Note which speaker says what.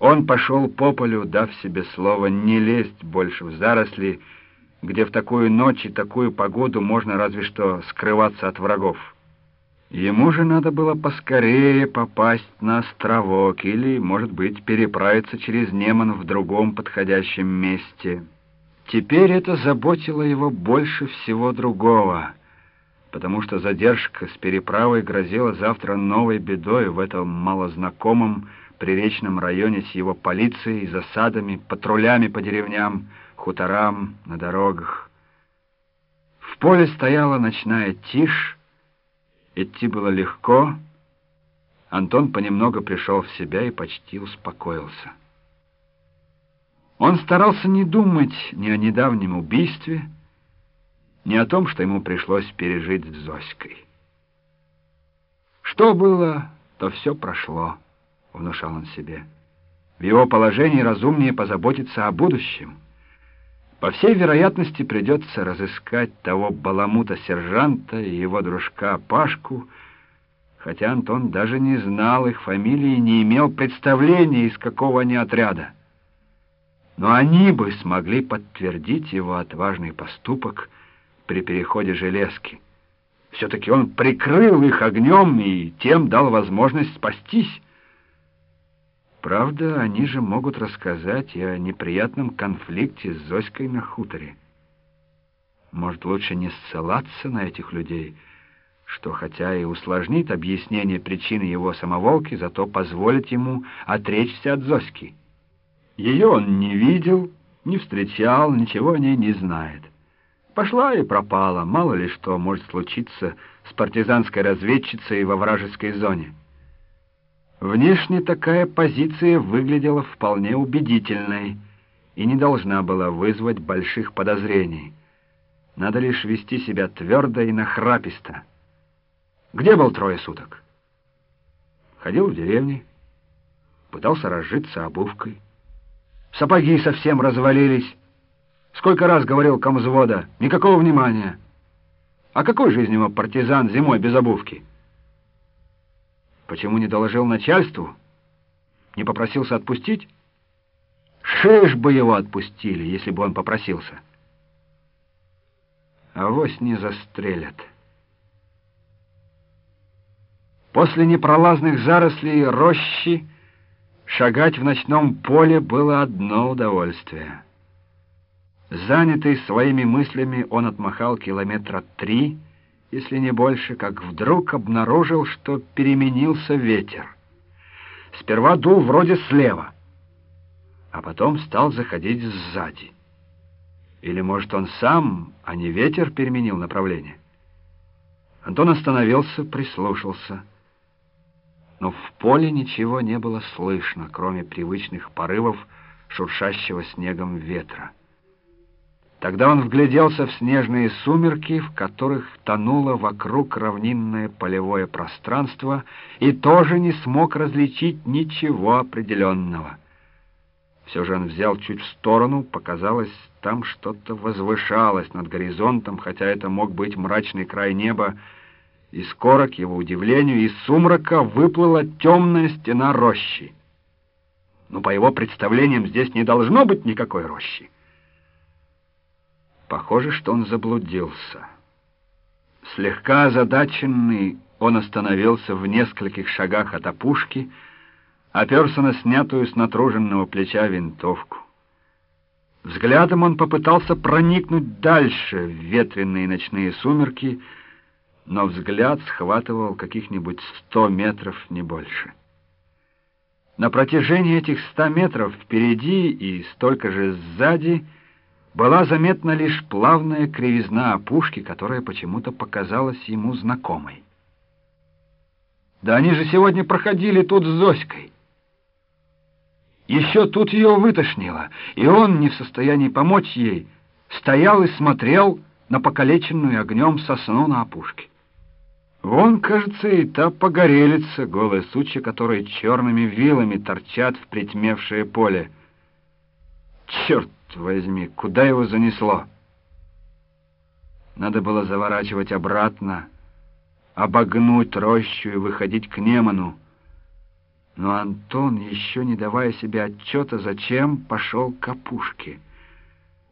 Speaker 1: Он пошел по полю, дав себе слово не лезть больше в заросли, где в такую ночь и такую погоду можно разве что скрываться от врагов. Ему же надо было поскорее попасть на островок или, может быть, переправиться через Неман в другом подходящем месте. Теперь это заботило его больше всего другого, потому что задержка с переправой грозила завтра новой бедой в этом малознакомом приречном районе с его полицией, засадами, патрулями по деревням, хуторам, на дорогах. В поле стояла ночная тишь, идти было легко. Антон понемногу пришел в себя и почти успокоился. Он старался не думать ни о недавнем убийстве, ни о том, что ему пришлось пережить с Зоськой. Что было, то все прошло, — внушал он себе. В его положении разумнее позаботиться о будущем — по всей вероятности придется разыскать того баламута-сержанта и его дружка Пашку, хотя Антон даже не знал их фамилии и не имел представления, из какого они отряда. Но они бы смогли подтвердить его отважный поступок при переходе железки. Все-таки он прикрыл их огнем и тем дал возможность спастись. Правда, они же могут рассказать и о неприятном конфликте с Зоськой на хуторе. Может, лучше не ссылаться на этих людей, что хотя и усложнит объяснение причины его самоволки, зато позволит ему отречься от Зоськи. Ее он не видел, не встречал, ничего о ней не знает. Пошла и пропала, мало ли что может случиться с партизанской разведчицей во вражеской зоне. Внешне такая позиция выглядела вполне убедительной и не должна была вызвать больших подозрений. Надо лишь вести себя твердо и нахраписто. Где был трое суток? Ходил в деревне, пытался разжиться обувкой. Сапоги совсем развалились. Сколько раз говорил комзвода, никакого внимания. А какой же из него партизан зимой без обувки? Почему не доложил начальству? Не попросился отпустить? Шиш бы его отпустили, если бы он попросился. Авось не застрелят. После непролазных зарослей рощи шагать в ночном поле было одно удовольствие. Занятый своими мыслями, он отмахал километра три, если не больше, как вдруг обнаружил, что переменился ветер. Сперва дул вроде слева, а потом стал заходить сзади. Или, может, он сам, а не ветер, переменил направление? Антон остановился, прислушался. Но в поле ничего не было слышно, кроме привычных порывов шуршащего снегом ветра. Тогда он вгляделся в снежные сумерки, в которых тонуло вокруг равнинное полевое пространство, и тоже не смог различить ничего определенного. Все же он взял чуть в сторону, показалось, там что-то возвышалось над горизонтом, хотя это мог быть мрачный край неба, и скоро, к его удивлению, из сумрака выплыла темная стена рощи. Но по его представлениям здесь не должно быть никакой рощи. Похоже, что он заблудился. Слегка озадаченный, он остановился в нескольких шагах от опушки, оперся на снятую с натруженного плеча винтовку. Взглядом он попытался проникнуть дальше в ветреные ночные сумерки, но взгляд схватывал каких-нибудь сто метров, не больше. На протяжении этих ста метров впереди и столько же сзади — была заметна лишь плавная кривизна опушки, которая почему-то показалась ему знакомой. Да они же сегодня проходили тут с Зоськой. Еще тут ее вытошнило, и он, не в состоянии помочь ей, стоял и смотрел на покалеченную огнем сосну на опушке. Вон, кажется, и та погорелица, голая сучья, которой черными вилами торчат в притьмевшее поле. Черт возьми, куда его занесло? Надо было заворачивать обратно, обогнуть рощу и выходить к Неману. Но Антон, еще не давая себе отчета, зачем пошел к опушке —